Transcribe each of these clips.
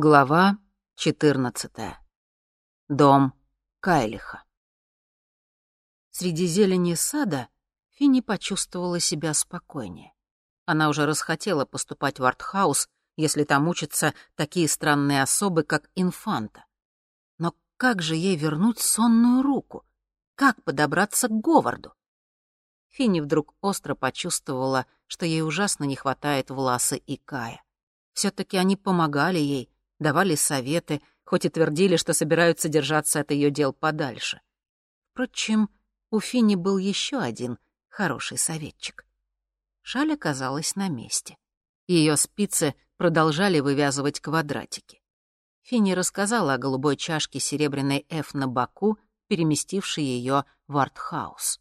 Глава 14. Дом Кайлиха. Среди зелени сада Финни почувствовала себя спокойнее. Она уже расхотела поступать в артхаус, если там учатся такие странные особы, как инфанта. Но как же ей вернуть сонную руку? Как подобраться к Говарду? Финни вдруг остро почувствовала, что ей ужасно не хватает Власа и Кая. все таки они помогали ей, давали советы, хоть и твердили, что собираются держаться от ее дел подальше. Впрочем, у Фини был еще один хороший советчик. Шаль оказалась на месте. Ее спицы продолжали вывязывать квадратики. Финни рассказала о голубой чашке серебряной F на боку, переместившей ее в артхаус.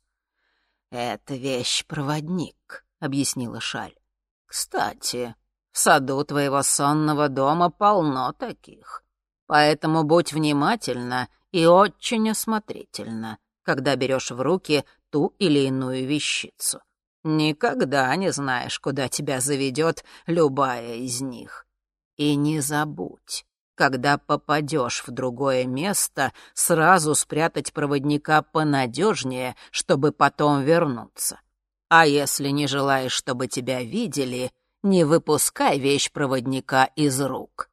«Это вещь-проводник», — объяснила Шаль. «Кстати, в саду твоего сонного дома полно таких. Поэтому будь внимательна и очень осмотрительна, когда берешь в руки ту или иную вещицу. Никогда не знаешь, куда тебя заведет любая из них. И не забудь, когда попадешь в другое место, сразу спрятать проводника понадежнее, чтобы потом вернуться. А если не желаешь, чтобы тебя видели, не выпускай вещь проводника из рук».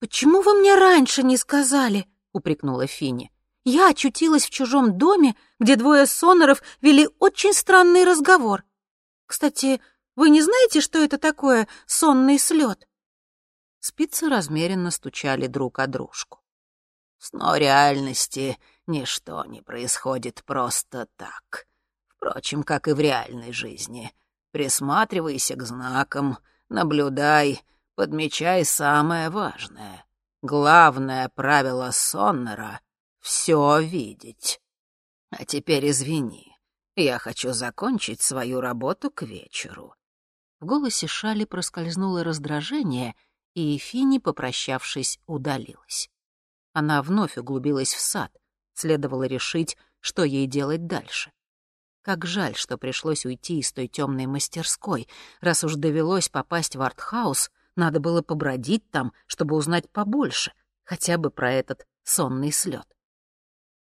«Почему вы мне раньше не сказали?» — упрекнула Фини. «Я очутилась в чужом доме, где двое соноров вели очень странный разговор. Кстати, вы не знаете, что это такое сонный слет?» Спицы размеренно стучали друг о дружку. «Сно реальности ничто не происходит просто так. Впрочем, как и в реальной жизни. Присматривайся к знакам, наблюдай, подмечай самое важное. Главное правило Соннера — все видеть. А теперь извини, я хочу закончить свою работу к вечеру». В голосе Шали проскользнуло раздражение, и Фини, попрощавшись, удалилась. Она вновь углубилась в сад. Следовало решить, что ей делать дальше. Как жаль, что пришлось уйти из той темной мастерской. Раз уж довелось попасть в артхаус, надо было побродить там, чтобы узнать побольше, хотя бы про этот сонный слет.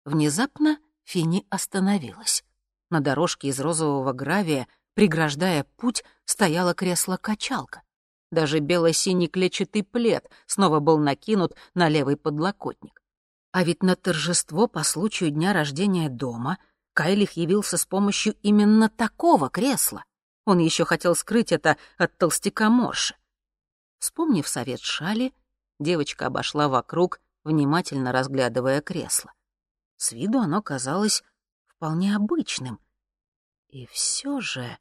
Внезапно Фини остановилась. На дорожке из розового гравия, преграждая путь, стояло кресло-качалка. Даже бело-синий клетчатый плед снова был накинут на левый подлокотник. А ведь на торжество по случаю дня рождения дома — Кайлих явился с помощью именно такого кресла. Он еще хотел скрыть это от толстяка Морши. Вспомнив совет Шали, девочка обошла вокруг, внимательно разглядывая кресло. С виду оно казалось вполне обычным. И все же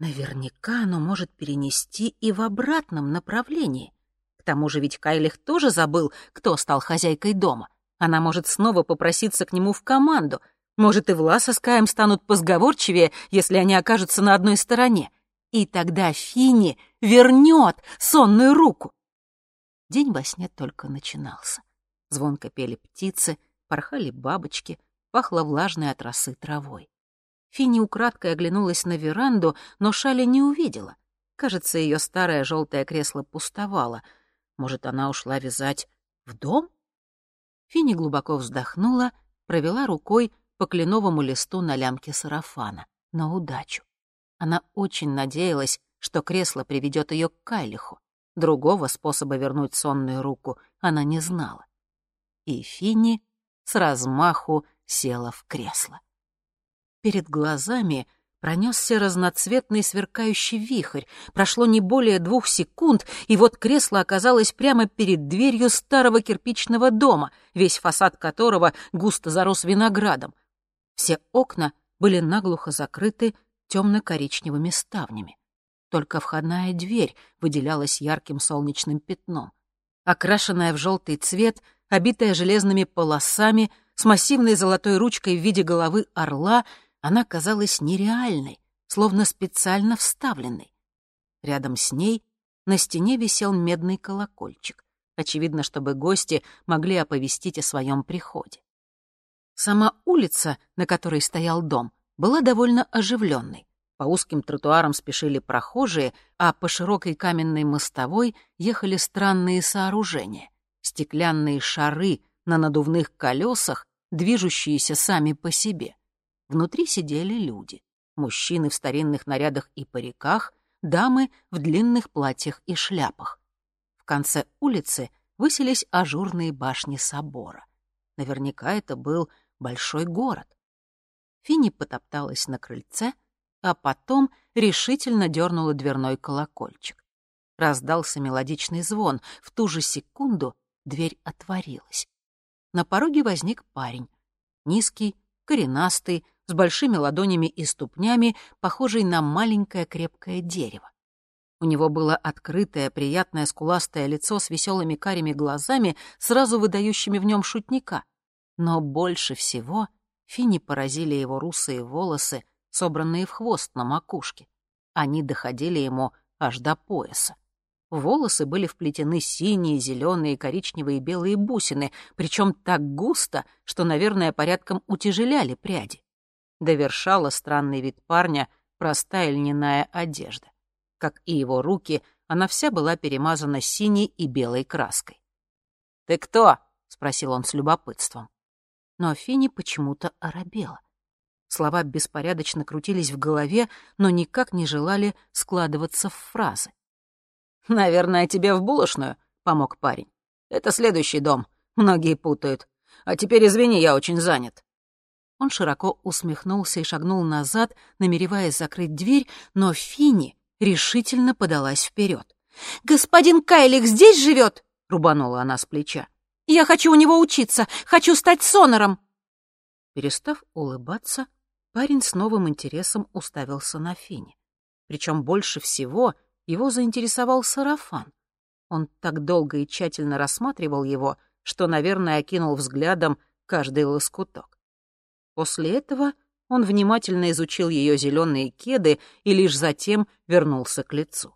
наверняка оно может перенести и в обратном направлении. К тому же ведь Кайлих тоже забыл, кто стал хозяйкой дома. Она может снова попроситься к нему в команду — может, и Власа с Каем станут позговорчивее, если они окажутся на одной стороне. И тогда Фини вернет сонную руку. День во сне только начинался. Звонко пели птицы, порхали бабочки, пахло влажной от росы травой. Фини украдкой оглянулась на веранду, но Шали не увидела. Кажется, ее старое желтое кресло пустовало. Может, она ушла вязать в дом? Фини глубоко вздохнула, провела рукой по кленовому листу на лямке сарафана. На удачу. Она очень надеялась, что кресло приведет ее к Кайлиху. Другого способа вернуть сонную руку она не знала. И Финни с размаху села в кресло. Перед глазами пронесся разноцветный сверкающий вихрь. Прошло не более двух секунд, и вот кресло оказалось прямо перед дверью старого кирпичного дома, весь фасад которого густо зарос виноградом. Все окна были наглухо закрыты темно-коричневыми ставнями. Только входная дверь выделялась ярким солнечным пятном. Окрашенная в желтый цвет, обитая железными полосами, с массивной золотой ручкой в виде головы орла, она казалась нереальной, словно специально вставленной. Рядом с ней на стене висел медный колокольчик, очевидно, чтобы гости могли оповестить о своем приходе. Сама улица, на которой стоял дом, была довольно оживленной. По узким тротуарам спешили прохожие, а по широкой каменной мостовой ехали странные сооружения. Стеклянные шары на надувных колесах, движущиеся сами по себе. Внутри сидели люди. Мужчины в старинных нарядах и париках, дамы в длинных платьях и шляпах. В конце улицы высились ажурные башни собора. Наверняка это был большой город. Финни потопталась на крыльце — а потом решительно дернула дверной колокольчик. Раздался мелодичный звон. В ту же секунду дверь отворилась. На пороге возник парень. Низкий, коренастый, с большими ладонями и ступнями, похожий на маленькое крепкое дерево. У него было открытое, приятное скуластое лицо с веселыми карими глазами, сразу выдающими в нем шутника. Но больше всего Фини поразили его русые волосы, собранные в хвост на макушке. Они доходили ему аж до пояса. Волосы были вплетены синие, зеленые, коричневые и белые бусины, причем так густо, что, наверное, порядком утяжеляли пряди. Довершала странный вид парня простая льняная одежда. Как и его руки, она вся была перемазана синей и белой краской. «Ты кто?» — спросил он с любопытством. Но Фини почему-то оробела. Слова беспорядочно крутились в голове, но никак не желали складываться в фразы. «Наверное, тебе в булочную», — помог парень. «Это следующий дом. Многие путают. А теперь извини, я очень занят». Он широко усмехнулся и шагнул назад, намереваясь закрыть дверь, но Финни решительно подалась вперед. «Господин Кайлик здесь живет?» — рубанула она с плеча. «Я хочу у него учиться, хочу стать сонором!» Перестав улыбаться, парень с новым интересом уставился на Фини. Причем больше всего его заинтересовал сарафан. Он так долго и тщательно рассматривал его, что, наверное, окинул взглядом каждый лоскуток. После этого он внимательно изучил ее зеленые кеды и лишь затем вернулся к лицу.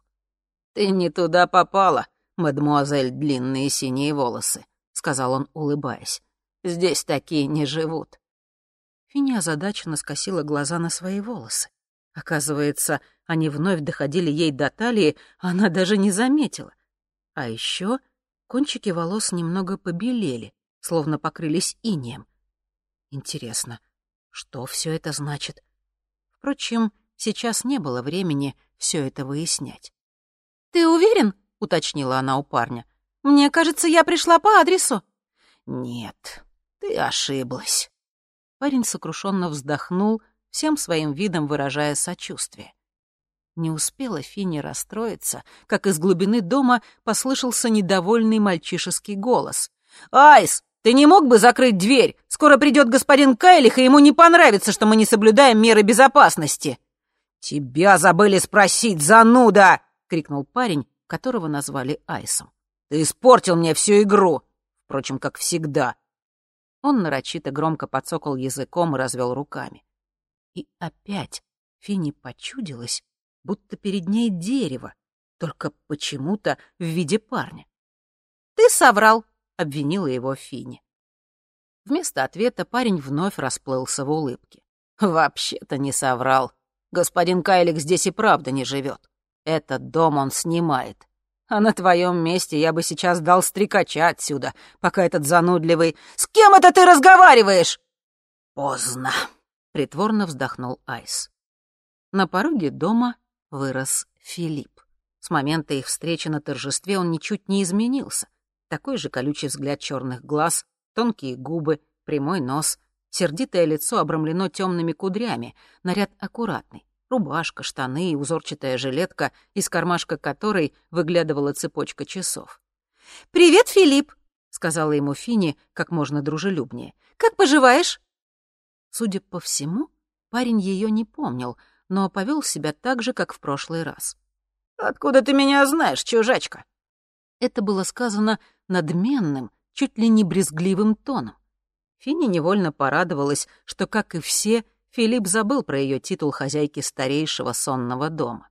«Ты не туда попала, мадмуазель длинные синие волосы», — сказал он, улыбаясь. «Здесь такие не живут. Финя озадаченно скосила глаза на свои волосы. Оказывается, они вновь доходили ей до талии, а она даже не заметила. А еще кончики волос немного побелели, словно покрылись инеем. Интересно, что все это значит? Впрочем, сейчас не было времени все это выяснять. «Ты уверен?» — уточнила она у парня. «Мне кажется, я пришла по адресу». «Нет, ты ошиблась». Парень сокрушенно вздохнул, всем своим видом выражая сочувствие. Не успела Финни расстроиться, как из глубины дома послышался недовольный мальчишеский голос. «Айс, ты не мог бы закрыть дверь? Скоро придет господин Кайлих, и ему не понравится, что мы не соблюдаем меры безопасности». «Тебя забыли спросить, зануда!» — крикнул парень, которого назвали Айсом. «Ты испортил мне всю игру!» Впрочем, как всегда. Он нарочито громко подсокал языком и развел руками. И опять Фини почудилась, будто перед ней дерево, только почему-то в виде парня. «Ты соврал!» — обвинила его Фини. Вместо ответа парень вновь расплылся в улыбке. «Вообще-то не соврал. Господин Кайлик здесь и правда не живет. Этот дом он снимает. А на твоем месте я бы сейчас дал стрекача отсюда, пока этот занудливый... «С кем это ты разговариваешь?» «Поздно», — притворно вздохнул Айс. На пороге дома вырос Филипп. С момента их встречи на торжестве он ничуть не изменился. Такой же колючий взгляд черных глаз, тонкие губы, прямой нос, сердитое лицо обрамлено темными кудрями, наряд аккуратный. Рубашка, штаны и узорчатая жилетка, из кармашка которой выглядывала цепочка часов. «Привет, Филипп!» — сказала ему Фини как можно дружелюбнее. «Как поживаешь?» Судя по всему, парень ее не помнил, но повел себя так же, как в прошлый раз. «Откуда ты меня знаешь, чужачка?» Это было сказано надменным, чуть ли не брезгливым тоном. Финни невольно порадовалась, что, как и все, Филипп забыл про ее титул хозяйки старейшего сонного дома.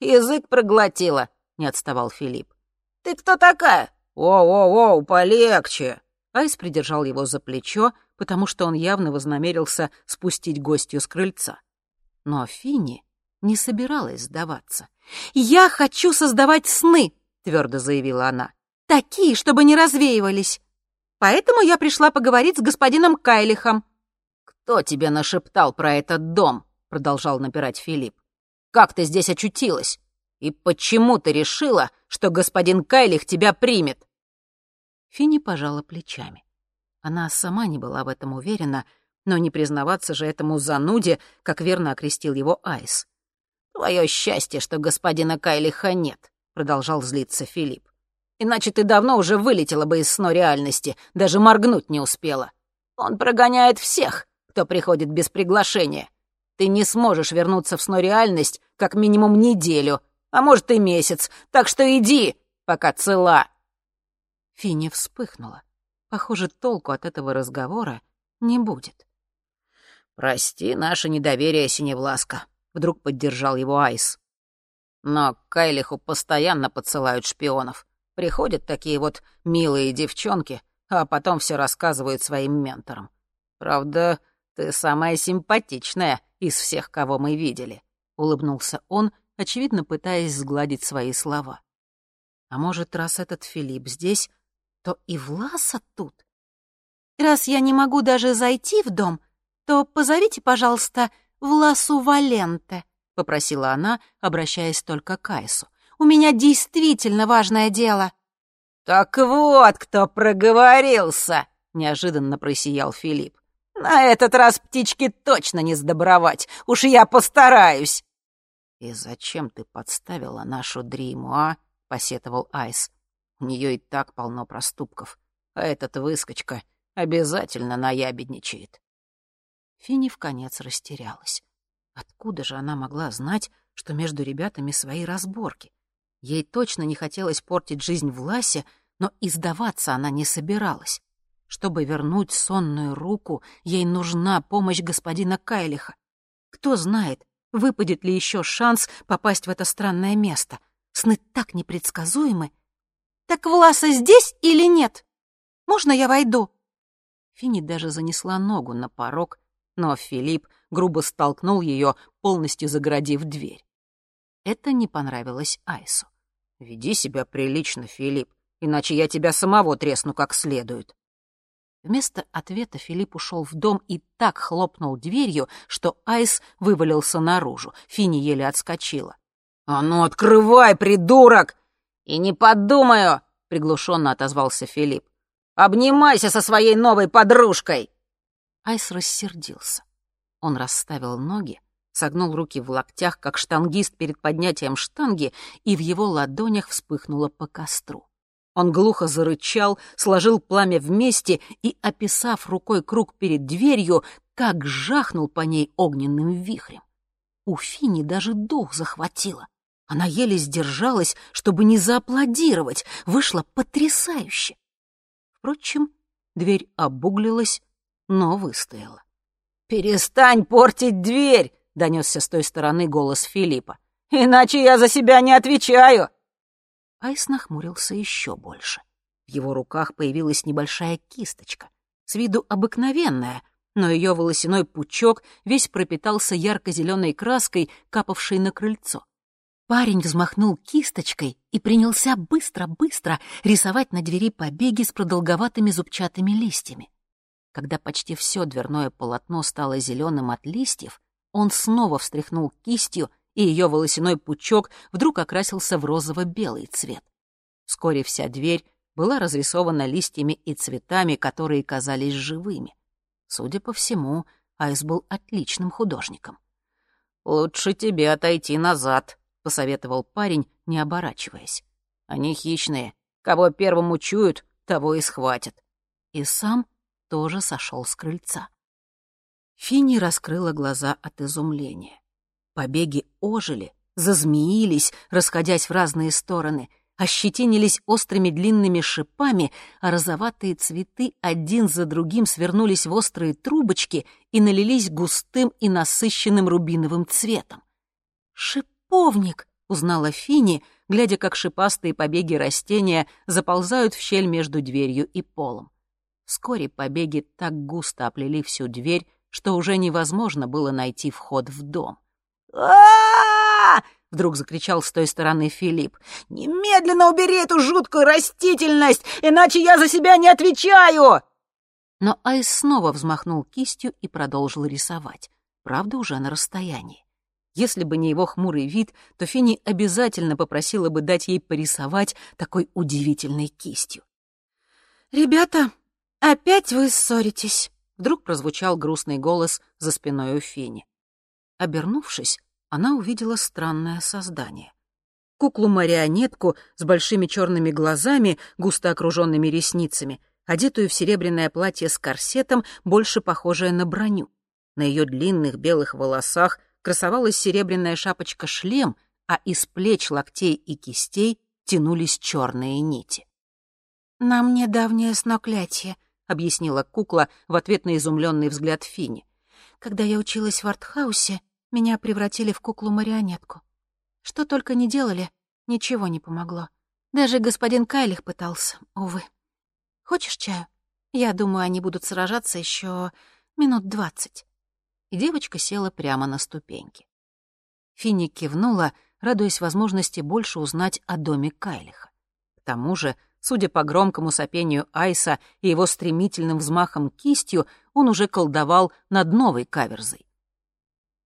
«Язык проглотила», — не отставал Филипп. «Ты кто такая?» «Оу-оу-оу, полегче!» Айс придержал его за плечо, потому что он явно вознамерился спустить гостью с крыльца. Но Финни не собиралась сдаваться. «Я хочу создавать сны», — твердо заявила она. «Такие, чтобы не развеивались. Поэтому я пришла поговорить с господином Кайлихом». «Кто тебе нашептал про этот дом?» — продолжал напирать Филипп. «Как ты здесь очутилась? И почему ты решила, что господин Кайлих тебя примет?» Финни пожала плечами. Она сама не была в этом уверена, но не признаваться же этому зануде, как верно окрестил его Айс. «Твое счастье, что господина Кайлиха нет», — продолжал злиться Филипп. «Иначе ты давно уже вылетела бы из сно реальности, даже моргнуть не успела. Он прогоняет всех, кто приходит без приглашения. Ты не сможешь вернуться в сно реальность как минимум неделю, а может и месяц, так что иди, пока цела». Финни вспыхнула. Похоже, толку от этого разговора не будет. «Прости наше недоверие, Синевласка», — вдруг поддержал его Айс. «Но Кайлиху постоянно подсылают шпионов. Приходят такие вот милые девчонки, а потом все рассказывают своим менторам. Правда, ты самая симпатичная из всех, кого мы видели», — улыбнулся он, очевидно пытаясь сгладить свои слова. «А может, раз этот Филипп здесь, то и Власа тут. Раз я не могу даже зайти в дом, то позовите, пожалуйста, Власу Валенте, — попросила она, обращаясь только к Айсу. «У меня действительно важное дело». «Так вот, кто проговорился!» — неожиданно просиял Филипп. «На этот раз птички точно не сдобровать, уж я постараюсь!» «И зачем ты подставила нашу Дриму, а?» — посетовал Айс. У нее и так полно проступков, а этот выскочка обязательно наябедничает. Финни в конец растерялась. Откуда же она могла знать, что между ребятами свои разборки? Ей точно не хотелось портить жизнь Власе, но издаваться она не собиралась. Чтобы вернуть сонную руку, ей нужна помощь господина Кайлиха. Кто знает, выпадет ли еще шанс попасть в это странное место. Сны так непредсказуемы, «Так Власа здесь или нет? Можно я войду?» Фини даже занесла ногу на порог, но Филипп грубо столкнул ее, полностью загородив дверь. Это не понравилось Айсу. «Веди себя прилично, Филипп, иначе я тебя самого тресну как следует». Вместо ответа Филипп ушел в дом и так хлопнул дверью, что Айс вывалился наружу. Фини еле отскочила. «А ну, открывай, придурок!» «И не подумаю!» — приглушенно отозвался Филипп. «Обнимайся со своей новой подружкой!» Айс рассердился. Он расставил ноги, согнул руки в локтях, как штангист перед поднятием штанги, и в его ладонях вспыхнуло по костру. Он глухо зарычал, сложил пламя вместе и, описав рукой круг перед дверью, как жахнул по ней огненным вихрем. У Фини даже дух захватило. Она еле сдержалась, чтобы не зааплодировать. Вышло потрясающе. Впрочем, дверь обуглилась, но выстояла. «Перестань портить дверь!» — донесся с той стороны голос Филиппа. «Иначе я за себя не отвечаю!» Айс нахмурился еще больше. В его руках появилась небольшая кисточка, с виду обыкновенная, но ее волосяной пучок весь пропитался ярко-зеленой краской, капавшей на крыльцо. Парень взмахнул кисточкой и принялся быстро-быстро рисовать на двери побеги с продолговатыми зубчатыми листьями. Когда почти все дверное полотно стало зеленым от листьев, он снова встряхнул кистью, и ее волосяной пучок вдруг окрасился в розово-белый цвет. Вскоре вся дверь была разрисована листьями и цветами, которые казались живыми. Судя по всему, Айс был отличным художником. «Лучше тебе отойти назад», — посоветовал парень, не оборачиваясь. «Они хищные. Кого первым учуют, того и схватят». И сам тоже сошел с крыльца. Финни раскрыла глаза от изумления. Побеги ожили, зазмеились, расходясь в разные стороны, ощетинились острыми длинными шипами, а розоватые цветы один за другим свернулись в острые трубочки и налились густым и насыщенным рубиновым цветом. Шип «Шиповник!» — узнала Фини, глядя, как шипастые побеги растения заползают в щель между дверью и полом. Вскоре побеги так густо оплели всю дверь, что уже невозможно было найти вход в дом. А вдруг закричал с той стороны Филипп. «Немедленно убери эту жуткую растительность, иначе я за себя не отвечаю!» Но Айс снова взмахнул кистью и продолжил рисовать, правда, уже на расстоянии. Если бы не его хмурый вид, то Финни обязательно попросила бы дать ей порисовать такой удивительной кистью. «Ребята, опять вы ссоритесь», — вдруг прозвучал грустный голос за спиной у Финни. Обернувшись, она увидела странное создание. Куклу-марионетку с большими черными глазами, густо окруженными ресницами, одетую в серебряное платье с корсетом, больше похожее на броню. На ее длинных белых волосах красовалась серебряная шапочка-шлем, а из плеч, локтей и кистей тянулись черные нити. «Нам недавнее сноклятие», — объяснила кукла в ответ на изумленный взгляд Фини. «Когда я училась в артхаусе, меня превратили в куклу-марионетку. Что только не делали, ничего не помогло. Даже господин Кайлих пытался, увы. Хочешь чаю? Я думаю, они будут сражаться еще минут двадцать. И девочка села прямо на ступеньки. Финни кивнула, радуясь возможности больше узнать о доме Кайлиха. К тому же, судя по громкому сопению Айса и его стремительным взмахом кистью, он уже колдовал над новой каверзой.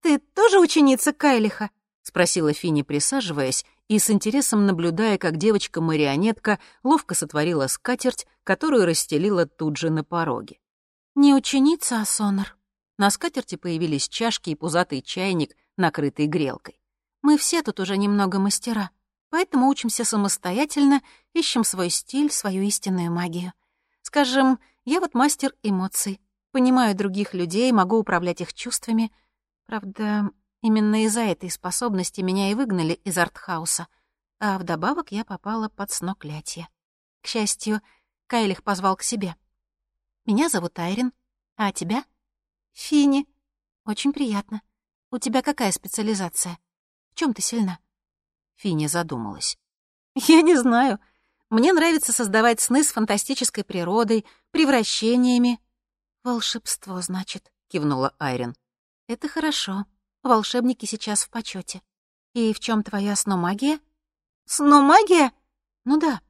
«Ты тоже ученица Кайлиха?» — спросила Финни, присаживаясь и с интересом наблюдая, как девочка-марионетка ловко сотворила скатерть, которую расстелила тут же на пороге. «Не ученица, а сонор». На скатерти появились чашки и пузатый чайник, накрытый грелкой. «Мы все тут уже немного мастера, поэтому учимся самостоятельно, ищем свой стиль, свою истинную магию. Скажем, я вот мастер эмоций, понимаю других людей, могу управлять их чувствами — Правда, именно из-за этой способности меня и выгнали из артхауса, а вдобавок я попала под сноклятие. К счастью, Кайлих позвал к себе. «Меня зовут Айрин, а тебя?» «Фини. Очень приятно. У тебя какая специализация? В чем ты сильна?» Фини задумалась. «Я не знаю. Мне нравится создавать сны с фантастической природой, превращениями». «Волшебство, значит», — кивнула Айрин. «Это хорошо. Волшебники сейчас в почете. И в чем твоя сномагия?» «Сномагия?» «Ну да.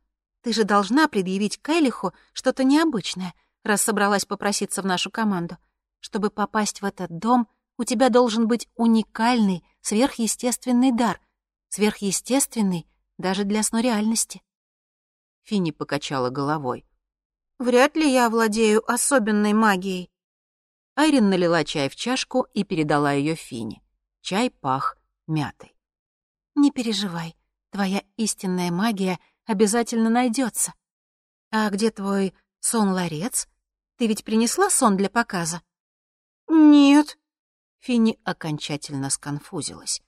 Ты же должна предъявить Кайлиху что-то необычное, раз собралась попроситься в нашу команду. Чтобы попасть в этот дом, у тебя должен быть уникальный, сверхъестественный дар. Сверхъестественный даже для снореальности». Финни покачала головой. «Вряд ли я владею особенной магией. Айрин налила чай в чашку и передала ее Фине. Чай пах мятой. «Не переживай, твоя истинная магия обязательно найдется. А где твой сон-ларец? Ты ведь принесла сон для показа?» «Нет». Финни окончательно сконфузилась.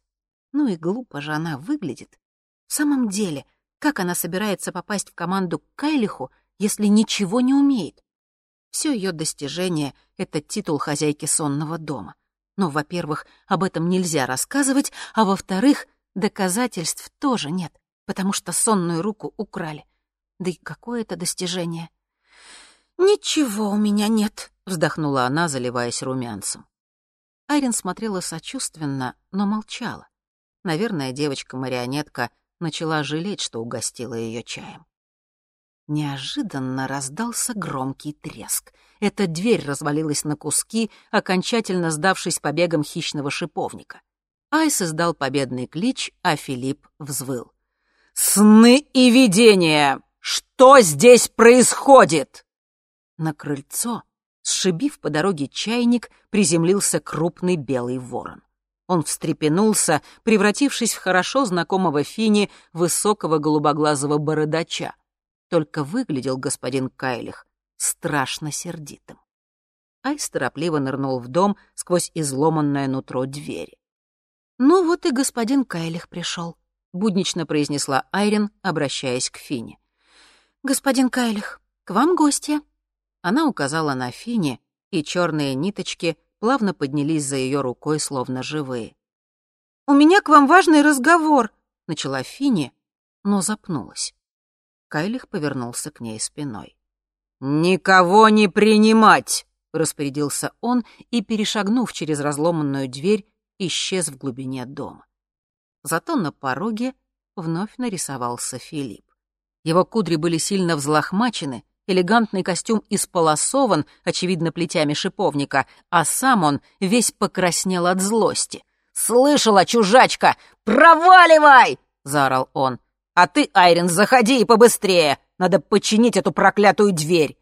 Ну и глупо же она выглядит. В самом деле, как она собирается попасть в команду к Кайлиху, если ничего не умеет? Все ее достижение — это титул хозяйки сонного дома. Но, во-первых, об этом нельзя рассказывать, а во-вторых, доказательств тоже нет, потому что сонную руку украли. Да и какое это достижение? «Ничего у меня нет», — вздохнула она, заливаясь румянцем. Айрин смотрела сочувственно, но молчала. Наверное, девочка-марионетка начала жалеть, что угостила ее чаем. Неожиданно раздался громкий треск. Эта дверь развалилась на куски, окончательно сдавшись побегам хищного шиповника. Айс издал победный клич, а Филипп взвыл. «Сны и видения! Что здесь происходит?» На крыльцо, сшибив по дороге чайник, приземлился крупный белый ворон. Он встрепенулся, превратившись в хорошо знакомого Фини высокого голубоглазого бородача. Только выглядел господин Кайлих страшно сердитым. Айс торопливо нырнул в дом сквозь изломанное нутро двери. «Ну вот и господин Кайлих пришел», — буднично произнесла Айрин, обращаясь к Фине. «Господин Кайлих, к вам гостья». Она указала на Фине, и черные ниточки плавно поднялись за ее рукой, словно живые. «У меня к вам важный разговор», — начала Фини, но запнулась. Кайлих повернулся к ней спиной. «Никого не принимать!» — распорядился он и, перешагнув через разломанную дверь, исчез в глубине дома. Зато на пороге вновь нарисовался Филипп. Его кудри были сильно взлохмачены, элегантный костюм исполосован, очевидно, плетями шиповника, а сам он весь покраснел от злости. «Слышала, чужачка! Проваливай!» — заорал он. «А ты, Айрин, заходи и побыстрее! Надо починить эту проклятую дверь!»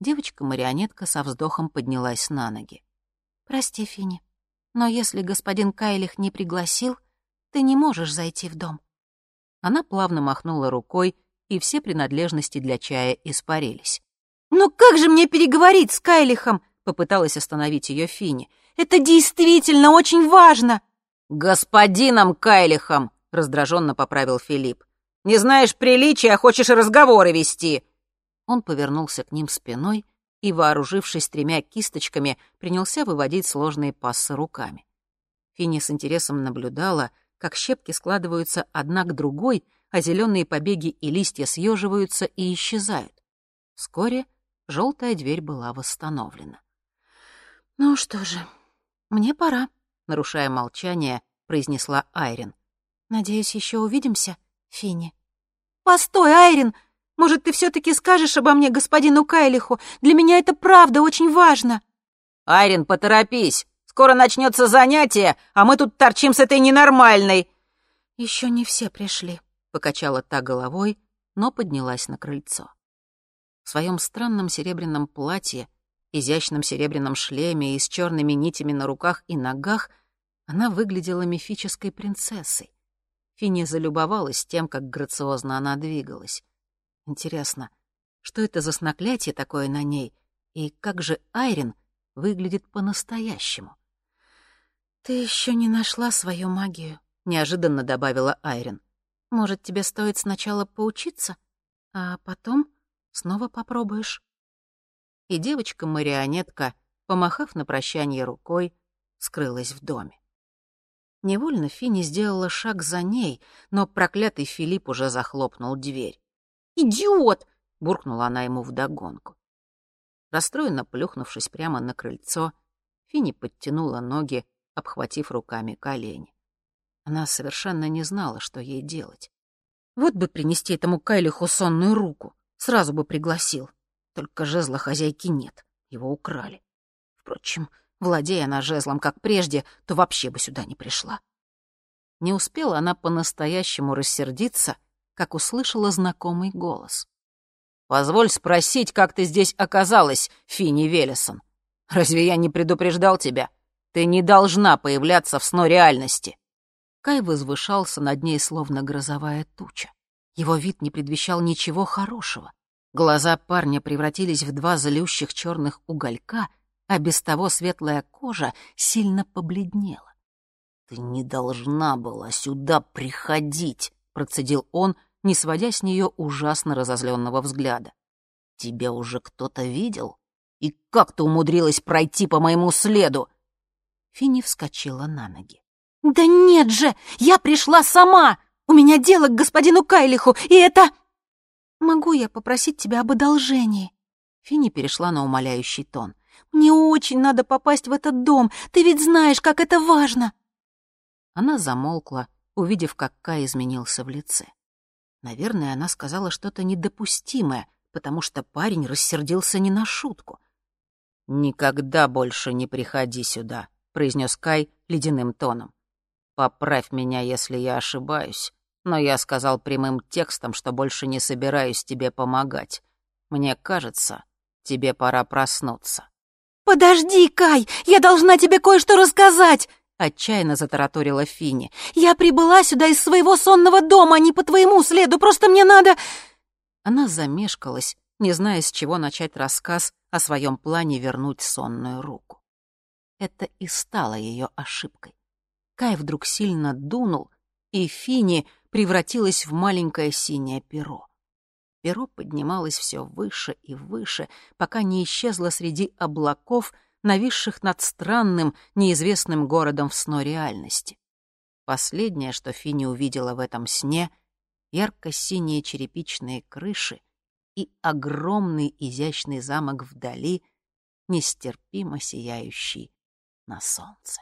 Девочка-марионетка со вздохом поднялась на ноги. «Прости, Фини, но если господин Кайлих не пригласил, ты не можешь зайти в дом». Она плавно махнула рукой, и все принадлежности для чая испарились. «Но как же мне переговорить с Кайлихом?» — попыталась остановить ее Фини. «Это действительно очень важно!» «Господином Кайлихом!» — раздраженно поправил Филипп. «Не знаешь приличия, а хочешь разговоры вести!» Он повернулся к ним спиной и, вооружившись тремя кисточками, принялся выводить сложные пассы руками. Финни с интересом наблюдала, как щепки складываются одна к другой, а зеленые побеги и листья съеживаются и исчезают. Вскоре желтая дверь была восстановлена. «Ну что же, мне пора», — нарушая молчание, произнесла Айрин. «Надеюсь, еще увидимся, Финни». «Постой, Айрин! Может, ты все-таки скажешь обо мне господину Кайлиху? Для меня это правда очень важно». «Айрин, поторопись! Скоро начнется занятие, а мы тут торчим с этой ненормальной!» Еще не все пришли», — покачала та головой, но поднялась на крыльцо. В своем странном серебряном платье, изящном серебряном шлеме и с черными нитями на руках и ногах она выглядела мифической принцессой. Финни залюбовалась тем, как грациозно она двигалась. Интересно, что это за сноклятие такое на ней, и как же Айрин выглядит по-настоящему? «Ты еще не нашла свою магию», — неожиданно добавила Айрин. Может, тебе стоит сначала поучиться, а потом снова попробуешь?» И девочка-марионетка, помахав на прощание рукой, скрылась в доме. Невольно Финни сделала шаг за ней, но проклятый Филипп уже захлопнул дверь. «Идиот!» — буркнула она ему вдогонку. Расстроенно плюхнувшись прямо на крыльцо, Финни подтянула ноги, обхватив руками колени. Она совершенно не знала, что ей делать. Вот бы принести этому Кайлиху сонную руку, сразу бы пригласил. Только жезла хозяйки нет, его украли. Впрочем, владея она жезлом, как прежде, то вообще бы сюда не пришла. Не успела она по-настоящему рассердиться, как услышала знакомый голос. «Позволь спросить, как ты здесь оказалась, Финни Велесон? Разве я не предупреждал тебя? Ты не должна появляться в сно реальности». Кай возвышался над ней, словно грозовая туча. Его вид не предвещал ничего хорошего. Глаза парня превратились в два залющих черных уголька, а без того светлая кожа сильно побледнела. «Ты не должна была сюда приходить», — процедил он, не сводя с нее ужасно разозленного взгляда. «Тебя уже кто-то видел? И как ты умудрилась пройти по моему следу?» Финни вскочила на ноги. «Да нет же! Я пришла сама! У меня дело к господину Кайлиху, и это...» «Могу я попросить тебя об одолжении?» Финни перешла на умоляющий тон. «Мне очень надо попасть в этот дом. Ты ведь знаешь, как это важно!» Она замолкла, увидев, как Кай изменился в лице. Наверное, она сказала что-то недопустимое, потому что парень рассердился не на шутку. «Никогда больше не приходи сюда», — произнес Кай ледяным тоном. Поправь меня, если я ошибаюсь, но я сказал прямым текстом, что больше не собираюсь тебе помогать. Мне кажется, тебе пора проснуться». «Подожди, Кай, я должна тебе кое-что рассказать!» — отчаянно затараторила Фини. «Я прибыла сюда из своего сонного дома, а не по твоему следу, просто мне надо...» Она замешкалась, не зная, с чего начать рассказ о своем плане вернуть сонную руку. Это и стало ее ошибкой. Кай вдруг сильно дунул, и Фини превратилась в маленькое синее перо. Перо поднималось все выше и выше, пока не исчезло среди облаков, нависших над странным, неизвестным городом в сно реальности. Последнее, что Фини увидела в этом сне — ярко-синие черепичные крыши и огромный изящный замок вдали, нестерпимо сияющий на солнце.